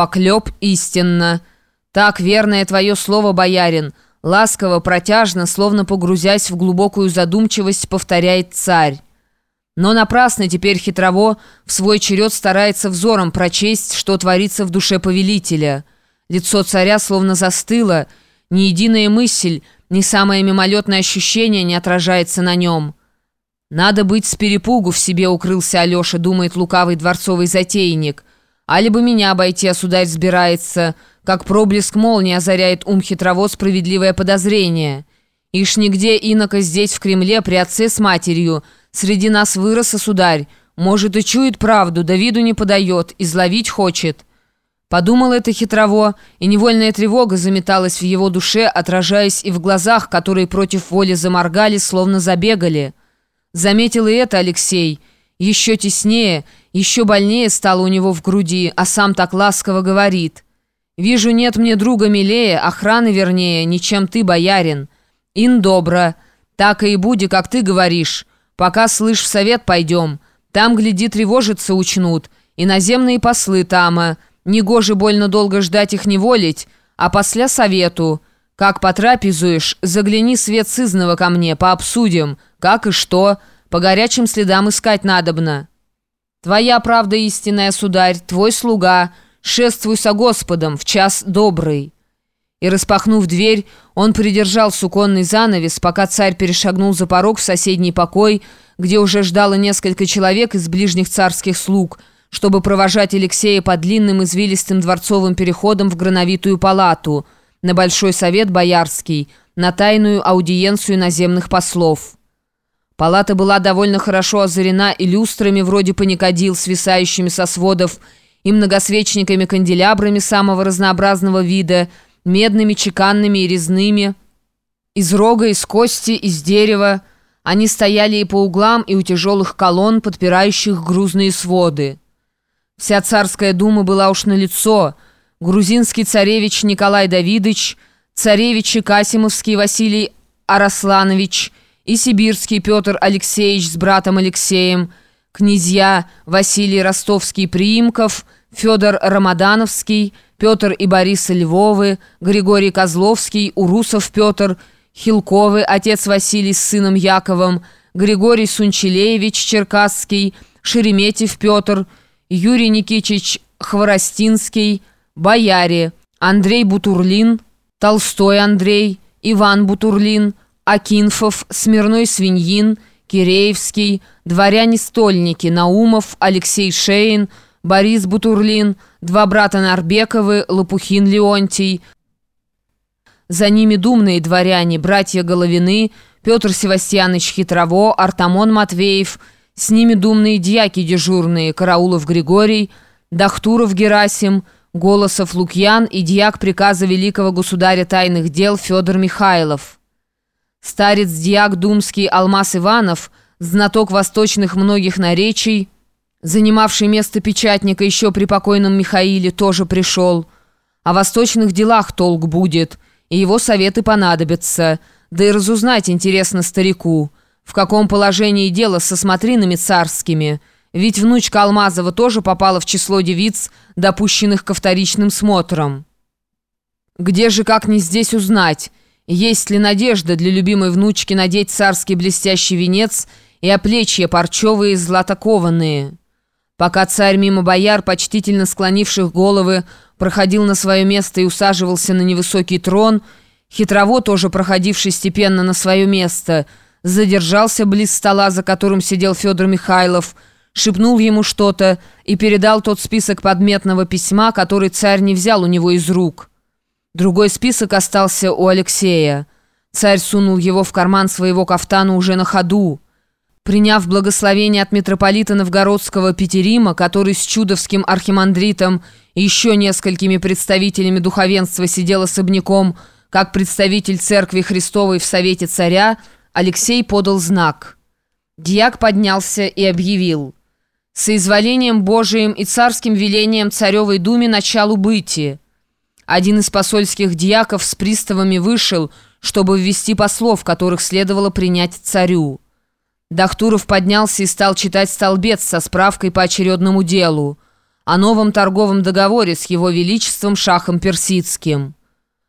поклеп истинно. Так, верное твое слово, боярин, ласково, протяжно, словно погрузясь в глубокую задумчивость, повторяет царь. Но напрасно теперь хитрово в свой черед старается взором прочесть, что творится в душе повелителя. Лицо царя словно застыло, ни единая мысль, ни самое мимолетное ощущение не отражается на нем. «Надо быть с перепугу в себе укрылся Алеша», думает лукавый дворцовый затейник. «А либо меня обойти, а сударь сбирается, как проблеск молнии озаряет ум хитрово справедливое подозрение. Ишь нигде инока здесь, в Кремле, при отце с матерью, среди нас вырос, сударь, может и чует правду, да виду не подает, изловить хочет». Подумал это хитрово, и невольная тревога заметалась в его душе, отражаясь и в глазах, которые против воли заморгали, словно забегали. Заметил и это Алексей. Еще теснее, еще больнее стало у него в груди, а сам так ласково говорит. «Вижу, нет мне друга милее, охраны вернее, ничем ты, боярин. Ин добро. Так и буди, как ты говоришь. Пока, слышь, в совет пойдем. Там, гляди, тревожиться учнут. И наземные послы тама». Негоже больно долго ждать их неволить, а после совету. Как потрапезуешь, загляни свет сызного ко мне, пообсудим, как и что, по горячим следам искать надобно. Твоя правда истинная, сударь, твой слуга, шествуй со Господом в час добрый». И, распахнув дверь, он придержал суконный занавес, пока царь перешагнул за порог в соседний покой, где уже ждало несколько человек из ближних царских слуг – чтобы провожать Алексея по длинным извилистым дворцовым переходам в Грановитую палату, на Большой совет Боярский, на тайную аудиенцию наземных послов. Палата была довольно хорошо озарена и люстрами вроде паникадил, свисающими со сводов, и многосвечниками-канделябрами самого разнообразного вида, медными, чеканными и резными, из рога, из кости, из дерева. Они стояли и по углам, и у тяжелых колонн, подпирающих грузные своды. Вся царская дума была уж на лицо. Грузинский царевич Николай Давидович, царевичи Касимовский Василий Арасланович и сибирский Петр Алексеевич с братом Алексеем, князья Василий Ростовский-Приимков, Федор Рамадановский, Петр и Борис Львовы, Григорий Козловский, Урусов Петр, Хилковы, отец Василий с сыном Яковом, Григорий Сунчелеевич Черкасский, Шереметьев Петр – Юрий Никитич Хворостинский, Бояре, Андрей Бутурлин, Толстой Андрей, Иван Бутурлин, Акинфов, Смирной Свиньин, Киреевский, дворяне-стольники Наумов, Алексей Шейн, Борис Бутурлин, два брата Нарбековы, Лопухин Леонтий. За ними думные дворяне, братья Головины, Петр Севастьянович Хитрово, Артамон Матвеев – с ними думные дьяки дежурные, Караулов Григорий, Дахтуров Герасим, Голосов Лукьян и дьяк приказа великого государя тайных дел Федор Михайлов. Старец-дьяк думский Алмаз Иванов, знаток восточных многих наречий, занимавший место печатника еще при покойном Михаиле, тоже пришел. О восточных делах толк будет, и его советы понадобятся, да и разузнать интересно старику – в каком положении дело со смотринами царскими, ведь внучка Алмазова тоже попала в число девиц, допущенных ко вторичным смотрам. Где же, как не здесь узнать, есть ли надежда для любимой внучки надеть царский блестящий венец и оплечья парчевые златокованные? Пока царь мимо бояр, почтительно склонивших головы, проходил на свое место и усаживался на невысокий трон, хитрово тоже проходивший степенно на свое место – задержался близ стола, за которым сидел Федор Михайлов, шепнул ему что-то и передал тот список подметного письма, который царь не взял у него из рук. Другой список остался у Алексея. Царь сунул его в карман своего кафтана уже на ходу. Приняв благословение от митрополита Новгородского Петерима, который с чудовским архимандритом и еще несколькими представителями духовенства сидел особняком, как представитель Церкви Христовой в Совете Царя, Алексей подал знак. Дьяк поднялся и объявил. «Соизволением Божиим и царским велением царевой думе началу бытия». Один из посольских дьяков с приставами вышел, чтобы ввести послов, которых следовало принять царю. Дахтуров поднялся и стал читать столбец со справкой по очередному делу. о новом торговом договоре с его величеством Шахом Персидским.